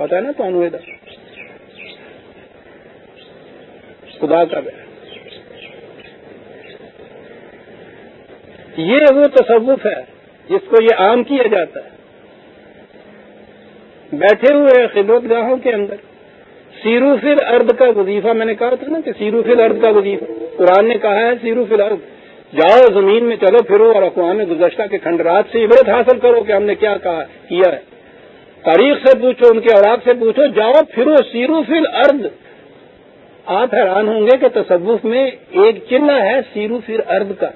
پتا ہے نا تو خدا کا بیان یہ وہ تصوف ہے جس کو یہ عام کیا جاتا ہے۔ بیٹھے ہوئے خدمت گاہوں کے اندر۔ سیرو فل ارد کا وظیفہ میں نے کہا تھا نا کہ سیرو فل ارد کا وظیفہ۔ قرآن نے کہا ہے سیرو فل ارد جاؤ زمین میں چلو پھرو اور اقوام گزشتہ کے کھنڈرات سے عبرت حاصل کرو کہ ہم نے کیا کہا کیا ہے۔ تاریخ سے پوچھو، ان کے اوراق سے پوچھو، جاؤ پھرو، سیرو فل ارد آپ حیران ہوں گے کہ تصوف میں ایک چنہ ہے سیرو فر ارد کا۔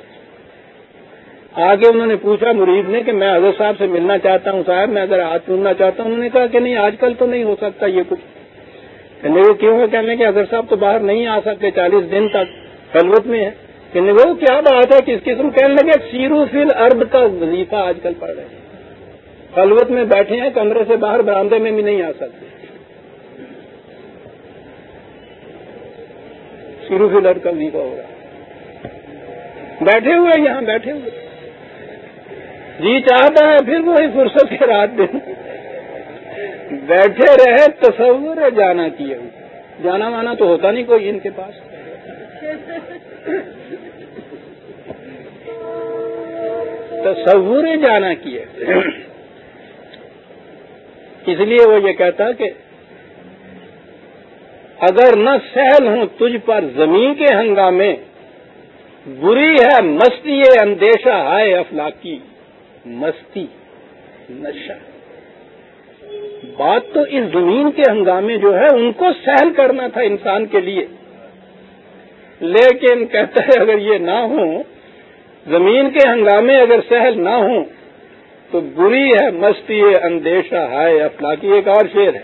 آگے انہوں نے پوچھا مرید نے کہ میں حضرت صاحب سے ملنا چاہتا ہوں صاحب، میں اگر ہاتھ ڈھونڈنا چاہتا ہوں، انہوں نے کہا کہ نہیں، آج کل تو نہیں ہو سکتا یہ کچھ۔ کہنے وہ کیوں ہے؟ کہنے کہ حضرت صاحب تو باہر نہیں آ سکتے، چالیس دن تک خلوت میں ہے کہنے وہ کیا بات ہے کس قسم کہنے لگے، سیرو فل ارد کا وظیفہ آج کل پڑھ رہے ہیں۔ خلوت میں بیٹھے ہیں، کمرے سے باہر برامدے میں بھی نہیں آ سکتے۔ سیرو فل ارد کا وظیفہ ہو رہا بیٹھے ہوئے یہاں، بیٹھے ہوئے۔ جی چاہتا ہے، پھر وہی فرصت کے رات دن بیٹھے رہے، تصور جانا کیے جانا مانا تو ہوتا نہیں کوئی ان کے پاس۔ تصور جانا کیے اس لیے وہ یہ کہتا کہ اگر نہ سہل ہوں تجھ پر زمین کے ہنگامے، بری ہے مستی اندیشہ، ہائے افلاقی مستی، نشہ۔ بات تو اس زمین کے ہنگامے جو ہے، ان کو سہل کرنا تھا انسان کے لیے۔ لیکن کہتا ہے اگر یہ نہ ہو زمین کے ہنگامے اگر سہل نہ ہوں تو بری ہے، مستی اندیشہ ہائے افلاقی ایک اور شعر ہے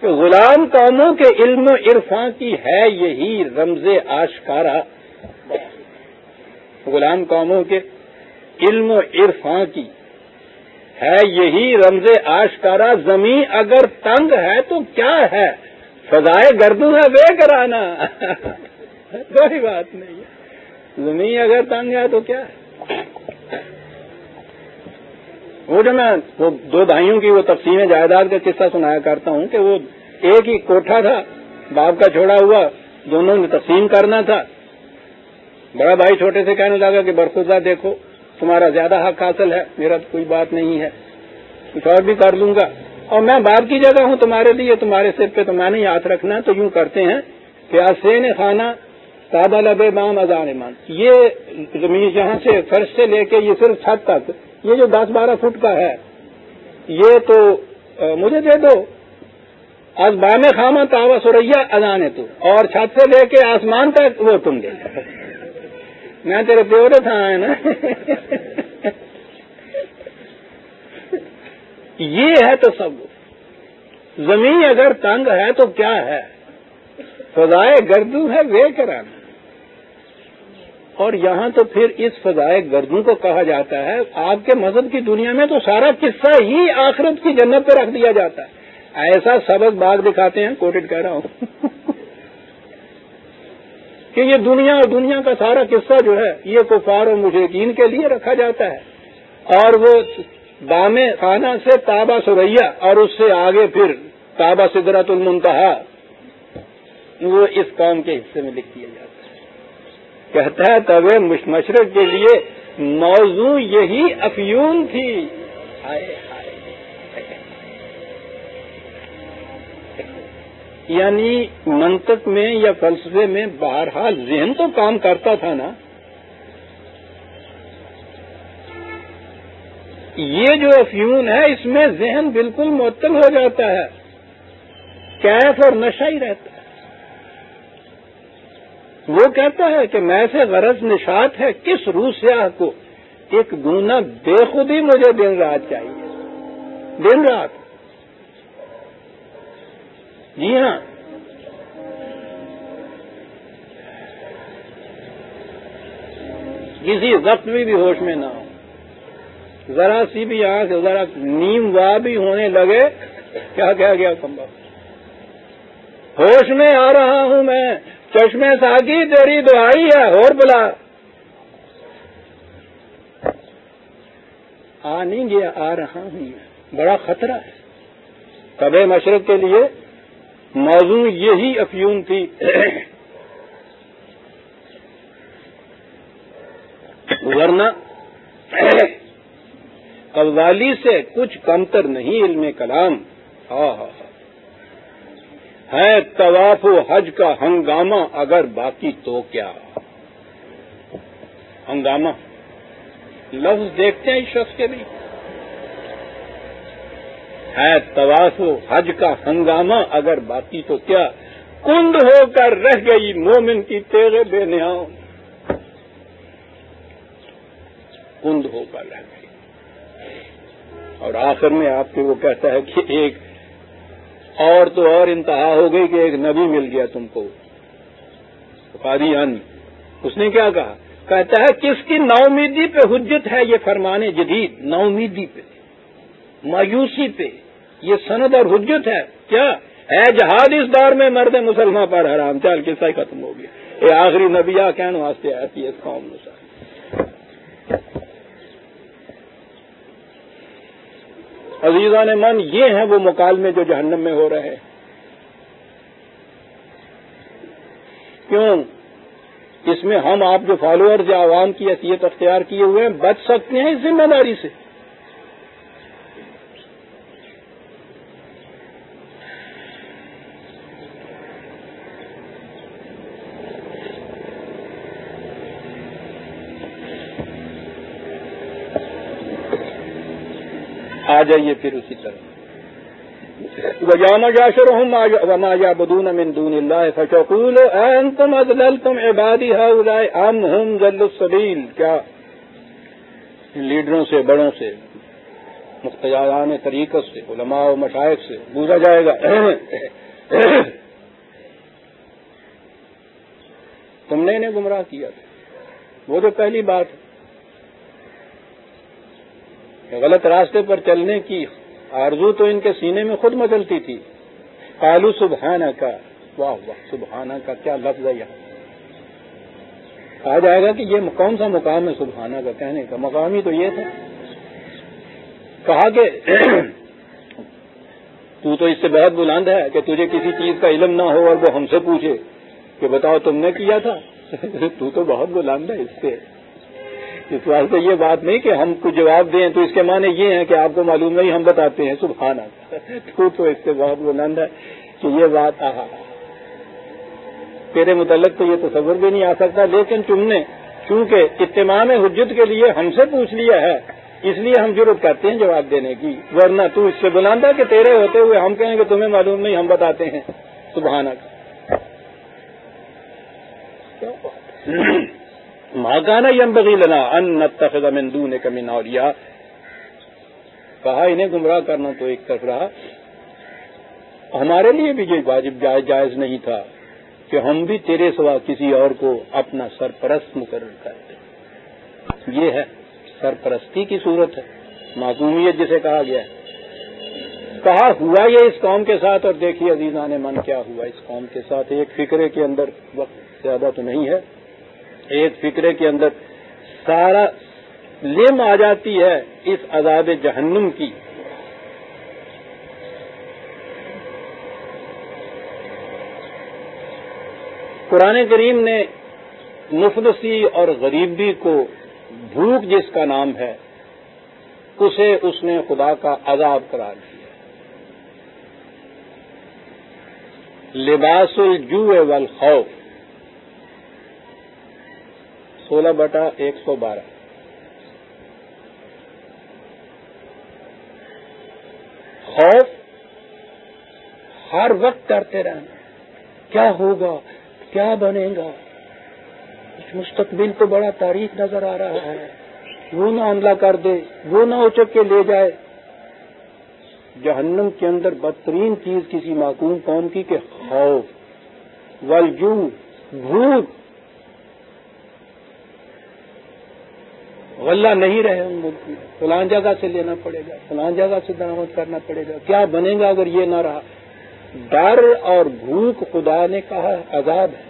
کہ غلام قوموں کے علم و عرفاں کی ہے یہی رمز آشکارا۔ غلام قوموں کے علم و عرفاں کی ہے یہی رمز آشکارا۔ زمین اگر تنگ ہے تو کیا ہے؟ فضائے گردو ہے وہ کرانا کوئی بات نہیں ہے۔ زمین اگر تنگ ہے تو کیا ہے؟ وہ جو میں وہ دو بھائیوں کی وہ تقسیم جائیداد کا قصہ سنایا کرتا ہوں کہ وہ ایک ہی کوٹھا تھا، باپ کا چھوڑا ہوا، دونوں نے تقسیم کرنا تھا۔ بڑا بھائی چھوٹے سے کہنے لگا کہ برخوزہ دیکھو، تمہارا زیادہ حق حاصل ہے، میرا کوئی بات نہیں ہے، کچھ اور بھی کر لوں گا۔ اور میں باپ کی جگہ ہوں، تمہارے لیے، تمہارے سر پہ تمہیں نہیں ہاتھ رکھنا تو یوں کرتے ہیں کہ آسین خانہ تابا لب بام ازان مان یہ زمین یہاں سے فرش سے لے کے یہ صرف چھت تک یہ جو دس بارہ فٹ کا ہے، یہ تو مجھے دے دو۔ آج بام خامہ تابا سوریا ازانے تو۔ اور چھت سے لے کے آسمان تک وہ تم دے۔ میں تیرے پیورے تھا نا؟ یہ ہے تو سب زمین اگر تنگ ہے تو کیا ہے؟ فضائے گردو ہے وہ کرانا اور یہاں تو پھر اس فضائے گردوں کو کہا جاتا ہے، آپ کے مذہب کی دنیا میں تو سارا قصہ ہی آخرت کی جنت پہ رکھ دیا جاتا ہے۔ ایسا سبق باغ دکھاتے ہیں کوٹڈ کہہ رہا ہوں۔ کہ یہ دنیا اور دنیا کا سارا قصہ جو ہے، یہ کفار اور مشرقین کے لیے رکھا جاتا ہے۔ اور وہ دام خانہ سے تابا سوریا اور اس سے آگے پھر تابا سدرت المنتہا، وہ اس قوم کے حصے میں لکھ دیا جاتا ہے۔ کہتا ہے طب مشرق کے لیے موضوع یہی افیون تھی۔ یعنی منطق میں یا فلسفے میں بہرحال ذہن تو کام کرتا تھا نا۔ یہ جو افیون ہے، اس میں ذہن بالکل معطل ہو جاتا ہے۔ کیف اور نشہ ہی رہتا۔ وہ کہتا ہے کہ میں سے غرض نشات ہے کس روح سیاہ کو؟ ایک گونا بے خودی مجھے دن رات چاہیے۔ دن رات۔ جی ہاں۔ کسی وقت میں بھی ہوش میں نہ ہو۔ ذرا سی بھی آنکھ، ذرا نیم وا بھی ہونے لگے۔ کیا کیا گیا کمبا۔ ہوش میں آ رہا ہوں میں۔ چشمے ساگی تیری دعائی ہے اور بلا۔ آ نہیں گیا، آ رہا ہوں بڑا خطرہ ہے۔ کب مشرق کے لیے موضوع یہی افیون تھی۔ ورنہ قوالی سے کچھ کمتر نہیں علم کلام۔ ہاں ہاں ہے طواف و حج کا ہنگامہ اگر باقی تو کیا؟ ہنگامہ۔ لفظ دیکھتے ہیں اس شخص کے بھی ہے طواف و حج کا ہنگامہ اگر باقی تو کیا؟ کند ہو کر رہ گئی مومن کی تیرے بے نیا کند ہو کر رہ گئی۔ اور آخر میں آپ کے وہ کہتا ہے کہ ایک اور تو اور انتہا ہو گئی کہ ایک نبی مل گیا تم کو۔ قادی ان یعنی، اس نے کیا کہا؟ کہتا ہے، کس کی نومیدی پہ حجت ہے یہ فرمانے جدید؟ نومیدی پہ۔ مایوسی پہ۔ یہ سند اور حجت ہے۔ کیا؟ ہے جہاد، اس دور میں مرد مسلمان پر حرام۔ چال قصہ ہی ختم ہو گیا۔ یہ آخری نبیا کہنے واسطے آتی ہے قوم نسل عزیزان من، یہ ہیں وہ مکالمے جو جہنم میں ہو رہے ہیں۔ کیوں؟ اس میں ہم آپ جو فالوور یا عوام کی حیثیت اختیار کیے ہوئے ہیں، بچ سکتے ہیں اس ذمہ داری سے۔ آ جائیے پھر اسی طرح۔ وجام جاشر وما یا بدون من دون اللہ فشقول انتم ازللتم عبادی هؤلاء ام هم ذل السبیل کیا لیڈروں سے، بڑوں سے مختاران طریقت سے، علماء و مشائق سے پوچھا جائے گا۔ تم نے انہیں گمراہ کیا تھا۔ وہ تو پہلی بات ہے۔ غلط راستے پر چلنے کی آرزو تو ان کے سینے میں خود مچلتی تھی۔ کالو سبحانہ کا واہ واہ سبحانہ کا کیا لفظ ہے یہاں کہا جائے گا کہ یہ کون سا مقام ہے سبحانہ کا کہنے کا؟ مقام ہی تو یہ تھا۔ کہا کہ تو تو اس سے بہت بلند ہے کہ تجھے کسی چیز کا علم نہ ہو اور وہ ہم سے پوچھے کہ بتاؤ تم نے کیا تھا؟ تو تو بہت بلند ہے اس سے۔ اس واسطے یہ بات نہیں کہ ہم کو جواب دیں تو اس کے معنی یہ ہے کہ آپ کو معلوم نہیں، ہم بتاتے ہیں سبحانہ تو تو اس سے بہت بلند ہے کہ یہ بات آ تیرے متعلق تو یہ تصور بھی نہیں آ سکتا، لیکن تم نے چونکہ اتمام حجت کے لیے ہم سے پوچھ لیا ہے، اس لیے ہم ضرورت کرتے ہیں جواب دینے کی۔ ورنہ تو اس سے بلند ہے کہ تیرے ہوتے ہوئے ہم کہیں کہ تمہیں معلوم نہیں، ہم بتاتے ہیں۔ سبحانہ ماں یم بغیلنا ان نتخذ من دون کہا انہیں گمراہ کرنا تو ایک طرف رہا. ہمارے لیے بھی یہ واجب جائز جائز نہیں تھا کہ ہم بھی تیرے سوا کسی اور کو اپنا سرپرست مقرر کرتے یہ ہے، سرپرستی کی صورت ہے. معصومیت جسے کہا گیا ہے. کہا ہوا یہ اس قوم کے ساتھ اور دیکھیے عزیزان من، کیا ہوا اس قوم کے ساتھ؟ ایک فکرے کے اندر وقت زیادہ تو نہیں ہے. ایک فکرے کے اندر سارا لم آ جاتی ہے اس عذاب جہنم کی۔ قرآن کریم نے مفلسی اور غریبی کو بھوک جس کا نام ہے، اسے اس نے خدا کا عذاب قرار دیا۔ لباس الجو والخوف۔ سولہ بٹا ایک سو بارہ۔ خوف ہر وقت کرتے رہنا۔ کیا ہوگا؟ کیا بنے گا؟ مستقبل تو بڑا تاریخ نظر آ رہا ہے۔ وہ نہ حملہ کر دے وہ نہ اچک کے لے جائے۔ جہنم کے اندر بدترین چیز کسی معقوم قوم کی کہ خوف ولجو بھوک۔ غلہ نہیں رہے ان ملک میں فلان جگہ سے لینا پڑے گا، فلان جگہ سے درامد کرنا پڑے گا۔ کیا بنے گا اگر یہ نہ رہا؟ ڈر اور بھوک خدا نے کہا عذاب ہے۔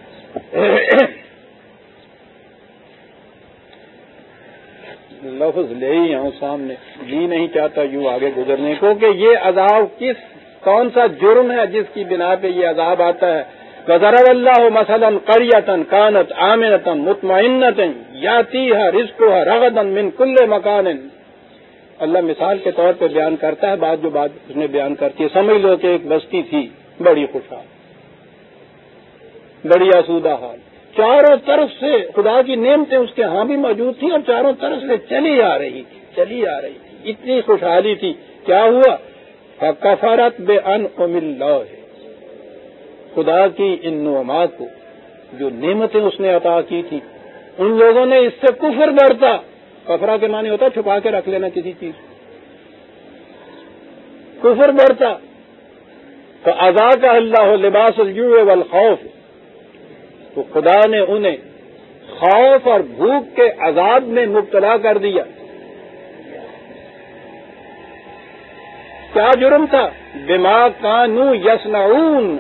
لفظ لے ہی آؤں سامنے۔ جی نہیں چاہتا یوں آگے گزرنے کو کہ یہ عذاب کس، کون سا جرم ہے جس کی بنا پہ یہ عذاب آتا ہے؟ وزر اللہ مثلاً قریتن کانت عامرتن مطمئنتن یاتی ہے رزق ہے رغدن من کل مکان۔ اللہ مثال کے طور پہ بیان کرتا ہے بات جو بات اس نے بیان کرتی ہے، سمجھ لو کہ ایک بستی تھی، بڑی خوشحال، بڑی آسودہ حال۔ چاروں طرف سے خدا کی نعمتیں اس کے ہاں بھی موجود تھی اور چاروں طرف سے چلی آ رہی تھی، چلی آ رہی تھی۔ اتنی خوشحالی تھی۔ کیا ہوا؟ کفارت بے ان امل ہے خدا کی ان نعمات کو، جو نعمتیں اس نے عطا کی تھی ان لوگوں نے اس سے کفر برتا کفرا کے معنی ہوتا چھپا کے رکھ لینا کسی چیز کفر برتا تو ادا کا اللہ ہو لباس والخوف۔ تو خدا نے انہیں خوف اور بھوک کے عذاب میں مبتلا کر دیا۔ کیا جرم تھا؟ دماغ کانو یسنعون۔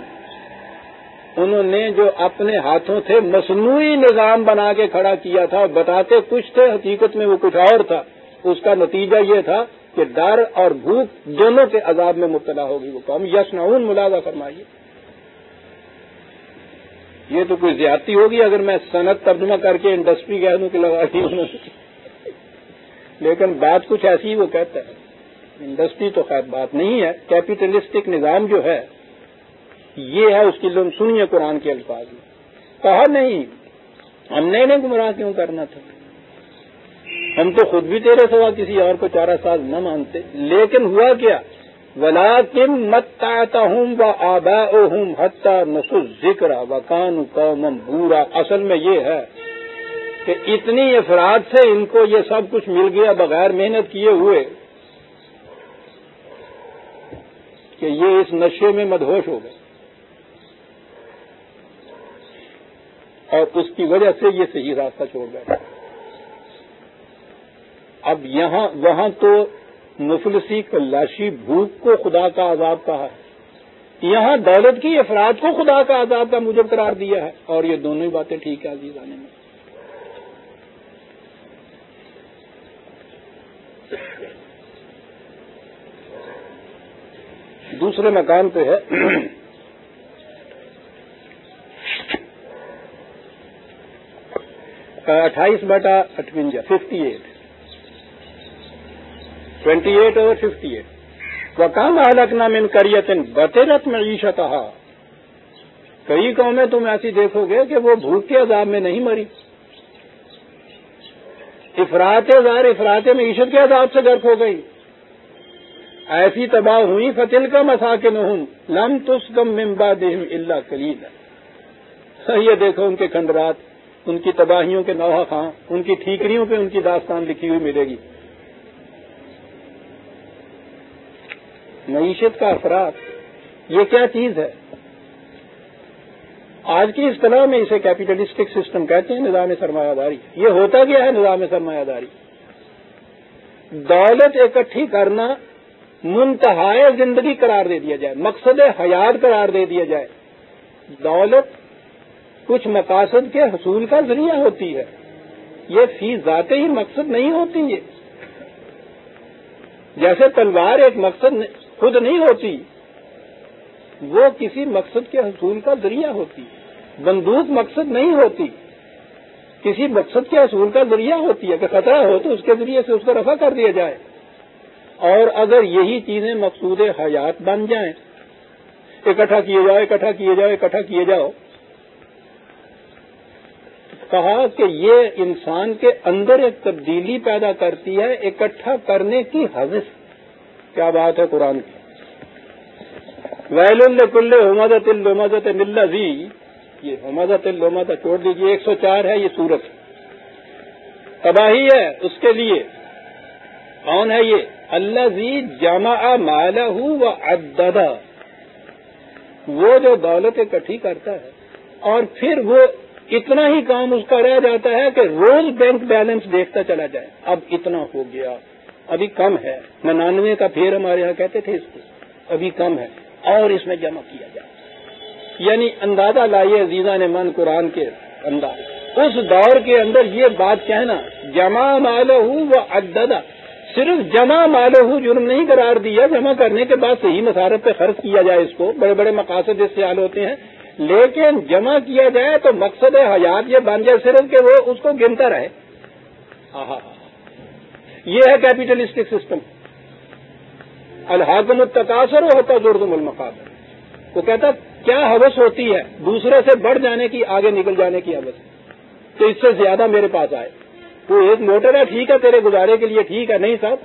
انہوں نے جو اپنے ہاتھوں سے مصنوعی نظام بنا کے کھڑا کیا تھا بتاتے کچھ تھے، حقیقت میں وہ کچھ اور تھا۔ اس کا نتیجہ یہ تھا کہ ڈر اور بھوک دونوں کے عذاب میں مبتلا ہوگی وہ قوم۔ یس نعون ملازہ فرمائیے۔ یہ تو کوئی زیادتی ہوگی اگر میں صنعت ترجمہ کر کے انڈسٹری کہہ دوں کہ لگا دی انہوں نے۔ لیکن بات کچھ ایسی وہ کہتا ہے۔ انڈسٹری تو خیر بات نہیں ہے۔ کیپیٹلسٹک نظام جو ہے یہ ہے اس کی لوگ سنیے قرآن کے الفاظ میں۔ کہا نہیں، ہم نے انہیں گمراہ کیوں کرنا تھا؟ ہم تو خود بھی تیرے سوا کسی اور کو چارہ سال نہ مانتے۔ لیکن ہوا کیا؟ ولا کم مت ہوں و آبا ہوں حتہ نسل ذکر و کان قوم بورا۔ اصل میں یہ ہے کہ اتنی افراد سے ان کو یہ سب کچھ مل گیا بغیر محنت کیے ہوئے کہ یہ اس نشے میں مدہوش ہو گئے۔ اور اس کی وجہ سے یہ صحیح راستہ چھوڑ گئے۔ اب یہاں، وہاں تو مفلسی کلاشی بھوک کو خدا کا عذاب کہا ہے۔ یہاں دولت کی افراد کو خدا کا عذاب کا موجب قرار دیا ہے۔ اور یہ دونوں ہی باتیں ٹھیک ہے عزیز آنے میں دوسرے مکان پہ ہے۔ اٹھائیس بٹا اٹھوجا ففٹی ایٹ ٹوینٹی ایٹ اور ففٹی ایٹ وہ کام الکنا من کریتن بطیرت میں عیشت کئی قومیں تم ایسی دیکھو گے کہ وہ بھوک کے عذاب میں نہیں مری۔ افراد زار افراد میں عیشت کے عذاب سے گرف ہو گئی۔ ایسی تباہ ہوئی فتل کا مساکن ہوں لم تس کم ممبا دہم اللہ کلیل یہ دیکھو ان کے کھنڈرات۔ ان کی تباہیوں کے نوحہ خاں ان کی ٹھیکریوں پہ ان کی داستان لکھی ہوئی ملے گی۔ معیشت کا اثرات، یہ کیا چیز ہے؟ آج کی اصطلاح میں اسے کیپیٹلسٹک سسٹم کہتے ہیں، نظام سرمایہ داری۔ یہ ہوتا کیا ہے، نظام سرمایہ داری؟ دولت اکٹھی کرنا منتہائے زندگی قرار دے دیا جائے، مقصد حیات قرار دے دیا جائے۔ دولت کچھ مقاصد کے حصول کا ذریعہ ہوتی ہے۔ یہ فی ذاتے ہی مقصد نہیں ہوتی یہ جیسے تلوار ایک مقصد خود نہیں ہوتی، وہ کسی مقصد کے حصول کا ذریعہ ہوتی بندوق مقصد نہیں ہوتی، کسی مقصد کے حصول کا ذریعہ ہوتی ہے۔ کہ خطرہ ہو تو اس کے ذریعے سے اس کو رفع کر دیا جائے۔ اور اگر یہی چیزیں مقصود حیات بن جائیں، اکٹھا کیے جاؤ، اکٹھا کیے جاؤ، اکٹھا کیے جاؤ کہا کہ یہ انسان کے اندر ایک تبدیلی پیدا کرتی ہے، اکٹھا کرنے کی حوث۔ کیا بات ہے قرآن کی؟ ویل الکل حمدت المدت ملزی یہ حمدت المد چھوڑ دیجیے ایک سو چار ہے، یہ سورت۔ تباہی ہے اس کے لیے۔ کون ہے یہ؟ اللہ زی جامع مالا ہوں و وہ جو دولت اکٹھی کرتا ہے اور پھر وہ اتنا ہی کام اس کا رہ جاتا ہے کہ روز بینک بیلنس دیکھتا چلا جائے۔ اب اتنا ہو گیا۔ ابھی کم ہے۔ ننانوے کا پھر ہمارے یہاں کہتے تھے اس کو۔ ابھی کم ہے۔ اور اس میں جمع کیا جائے۔ یعنی اندازہ لائیے عزیزہ نے من قرآن کے انداز اس دور کے اندر یہ بات کہنا، جمع مال ہوں وہ صرف جمع مالو جرم نہیں قرار دیا، جمع کرنے کے بعد صحیح مسارت پہ خرچ کیا جائے اس کو۔ بڑے بڑے مقاصد اس سے حال ہوتے ہیں۔ لیکن جمع کیا جائے تو مقصد حیات یہ بن جائے صرف کہ وہ اس کو گنتا رہے۔ یہ ہے کیپیٹلسٹک سسٹم الحاظم التقاصر ہوتا زردم المقاصر وہ کہتا کیا حوث ہوتی ہے؟ دوسرے سے بڑھ جانے کی آگے نکل جانے کی حوث۔ تو اس سے زیادہ میرے پاس آئے۔ تو ایک موٹر ہے ٹھیک ہے تیرے گزارے کے لیے ٹھیک ہے نہیں صاحب۔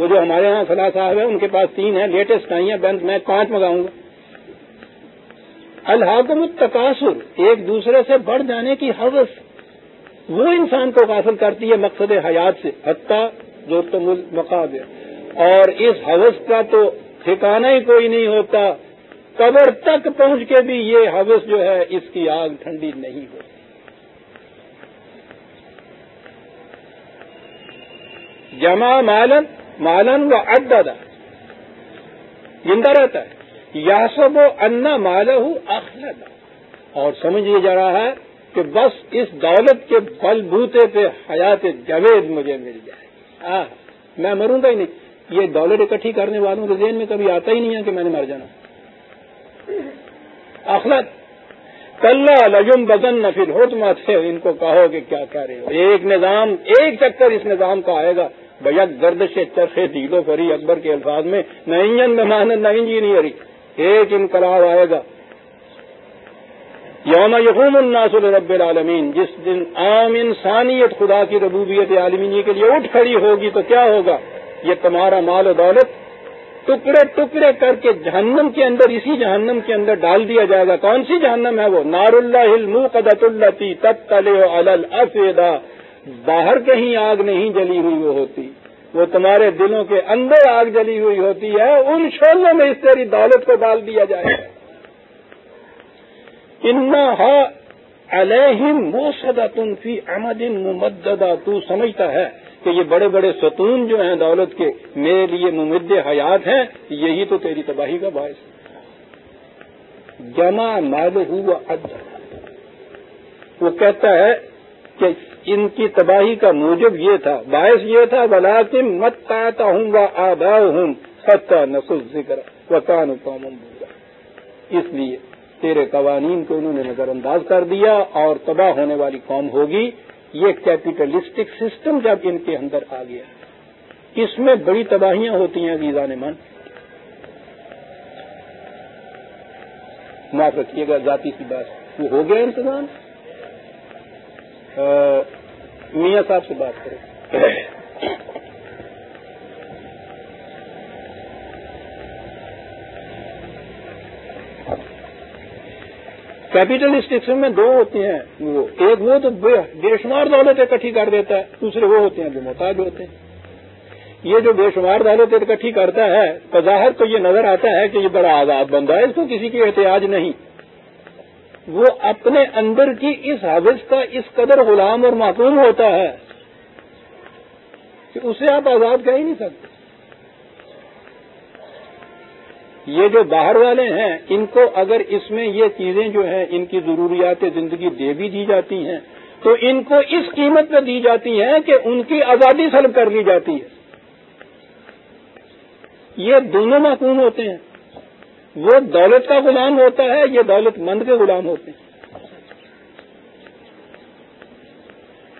وہ جو ہمارے یہاں فلاح صاحب ہے ان کے پاس تین ہے لیٹسٹ آئی ہیں بینک میں پانچ منگاؤں گا۔ الحاظم التقاصر ایک دوسرے سے بڑھ جانے کی حوث۔ وہ انسان کو حاصل کرتی ہے مقصد حیات سے، حتیٰ جو تم مقاب اور اس حوث کا تو ٹھکانا ہی کوئی نہیں ہوتا۔ قبر تک پہنچ کے بھی یہ حوث جو ہے، اس کی آگ ٹھنڈی نہیں ہوتی۔ جمع مالن مالن و اڈا زندہ رہتا ہے۔ یا سب و انا مال اخلد۔ اور سمجھ جا رہا ہے کہ بس اس دولت کے بل بوتے پہ حیات جوید مجھے مل جائے۔ میں مروں گا ہی نہیں۔ یہ دولت اکٹھی کرنے والوں کے ذہن میں کبھی آتا ہی نہیں ہے کہ میں نے مر جانا۔ اخلت کل لجم بدن نفل ہو تم ان کو کہو کہ کیا کہہ رہے ہو۔ ایک نظام، ایک چکر اس نظام کا آئے گا۔ بھیا گرد سے چرخے دیلو فری اکبر کے الفاظ میں نہ انجن نہ محنت نہ انجینئرنگ ایک انقلاب آئے گا۔ یوم یقوم الناس رب العالمین، جس دن عام انسانیت، خدا کی ربوبیت عالمینی کے لیے اٹھ کھڑی ہوگی تو کیا ہوگا؟ یہ تمہارا مال و دولت ٹکڑے ٹکڑے کر کے جہنم کے اندر، اسی جہنم کے اندر ڈال دیا جائے گا۔ کون سی جہنم ہے وہ؟ نار اللہ قدت اللہ تب تلے الفیدا باہر کہیں آگ نہیں جلی ہوئی وہ ہوتی۔ وہ تمہارے دلوں کے اندر آگ جلی ہوئی ہوتی ہے، ان شولوں میں اس تیری دولت کو ڈال دیا جائے۔ گا علیہم موسدن فی احمد ممددہ تو سمجھتا ہے کہ یہ بڑے بڑے ستون جو ہیں دولت کے میرے لیے ممد حیات ہیں، یہی تو تیری تباہی کا باعث ہے۔ جمع مال ہوا وہ کہتا ہے کہ ان کی تباہی کا موجب یہ تھا، باعث یہ تھا بلا کہ مت پاتا ہوں وہ آبا ہوں فتح نسل ذکر وکان قوم اس لیے تیرے قوانین کو انہوں نے نظر انداز کر دیا اور تباہ ہونے والی قوم ہوگی۔ یہ کیپیٹلسٹک سسٹم جب ان کے اندر آ گیا۔ اس میں بڑی تباہیاں ہوتی ہیں ویزا نے من معاف رکھیے گا، ذاتی سی بات۔ وہ ہو گیا انتظام؟ میاں صاحب سے بات کریں۔ کیپیٹل سسٹم میں دو ہوتے ہیں۔ وہ ایک وہ تو بے شمار دولت اکٹھی کر دیتا ہے، دوسرے وہ ہوتے ہیں جو محتاج ہوتے ہیں۔ یہ جو بے شمار دولت اکٹھی کرتا ہے، بظاہر تو یہ نظر آتا ہے کہ یہ بڑا آزاد بندہ ہے، اس کو کسی کی احتیاج نہیں۔ وہ اپنے اندر کی اس حوث کا اس قدر غلام اور معقوم ہوتا ہے کہ اسے آپ آزاد کہہ ہی نہیں سکتے۔ یہ جو باہر والے ہیں، ان کو اگر اس میں یہ چیزیں جو ہیں، ان کی ضروریات زندگی دے بھی دی جاتی ہیں، تو ان کو اس قیمت پہ دی جاتی ہیں کہ ان کی آزادی سلب کر لی جاتی ہے۔ یہ دونوں معقوم ہوتے ہیں۔ وہ دولت کا غلام ہوتا ہے، یہ دولت مند کے غلام ہوتے ہیں۔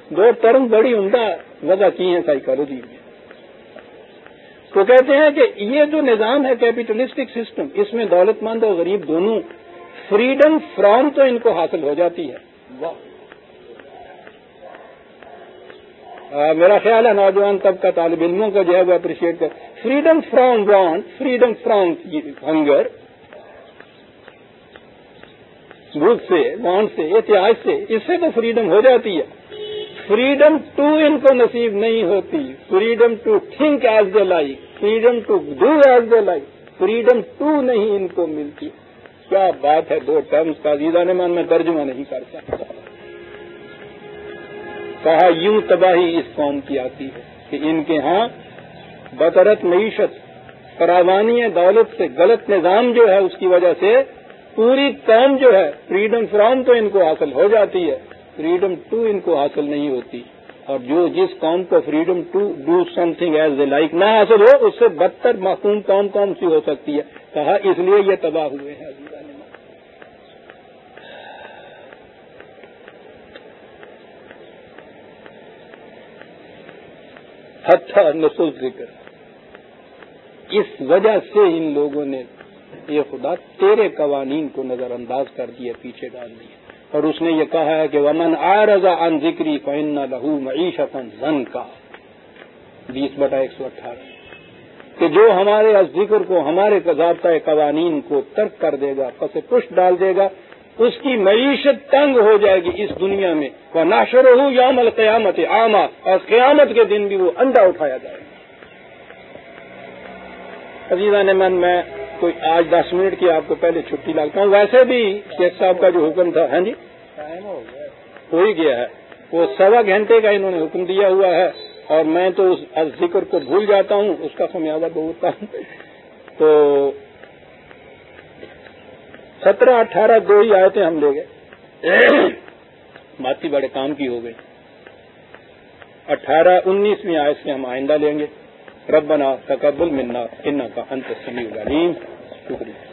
دو ٹرم بڑی عمدہ وجہ کی ہیں سائیکالوجی میں۔ تو کہتے ہیں کہ یہ جو نظام ہے کیپیٹلسٹک سسٹم، اس میں دولت مند اور غریب دونوں فریڈم فرام تو ان کو حاصل ہو جاتی ہے۔ میرا خیال ہے نوجوان طبقہ کا طالب علموں کا جو ہے وہ اپریشیٹ کر، freedom from want freedom from hunger بھوک سے وانٹ سے احتیاط سے، اس سے تو فریڈم ہو جاتی ہے۔ فریڈم ٹو ان کو نصیب نہیں ہوتی۔ Freedom to think as the life freedom to do as the life freedom to نہیں ان کو ملتی۔ کیا بات ہے؟ دو ٹرمز کا نے مان میں ترجمہ نہیں کر سکتا۔ کہا، یوں تباہی اس قوم کی آتی ہے کہ ان کے ہاں بطرت معیشت، فراوانی دولت سے غلط نظام جو ہے، اس کی وجہ سے پوری قوم جو ہے فریڈم فرام تو ان کو حاصل ہو جاتی ہے فریڈم ٹو ان کو حاصل نہیں ہوتی۔ اور جو جس قوم کو freedom to do something as a like نہ حاصل ہو، اس سے بدتر معقوم قوم کون سی ہو سکتی ہے؟ کہا، اس لیے یہ تباہ ہوئے ہیں۔ نسل ذکر۔ اس وجہ سے ان لوگوں نے یہ خدا، تیرے قوانین کو نظر انداز کر دیا، پیچھے ڈال دیا۔ اور اس نے یہ کہا ہے کہ ومن آ رضا ان ذکری فن لہو معیشت زن کا بیس بٹا ایک سو اٹھارہ۔ کہ جو ہمارے ذکر کو، ہمارے ضابطۂ قوانین کو ترک کر دے گا، پس پشت ڈال دے گا، اس کی معیشت تنگ ہو جائے گی اس دنیا میں۔ وہ ناشر ہو یام القیامت عامہ اور قیامت کے دن بھی وہ انڈا اٹھایا جائے گا۔ عزیزہ نے من، میں کوئی آج دس منٹ کی آپ کو پہلے چھٹی لگتا ہوں۔ ویسے بھی شیخ صاحب کا جو حکم تھا ہاں جی؟ ہو ہی گیا ہے۔ وہ سوا گھنٹے کا انہوں نے حکم دیا ہوا ہے اور میں تو اس ذکر کو بھول جاتا ہوں، اس کا خمیازہ بہت ہوں تو سترہ اٹھارہ دو ہی آئے تھے ہم لے گئے۔ بات بڑے کام کی ہو گئی۔ اٹھارہ انیسویں آئے سے ہم آئندہ لیں گے۔ ربنا تقبل منا انك کا انت السميع العليم. شکریہ۔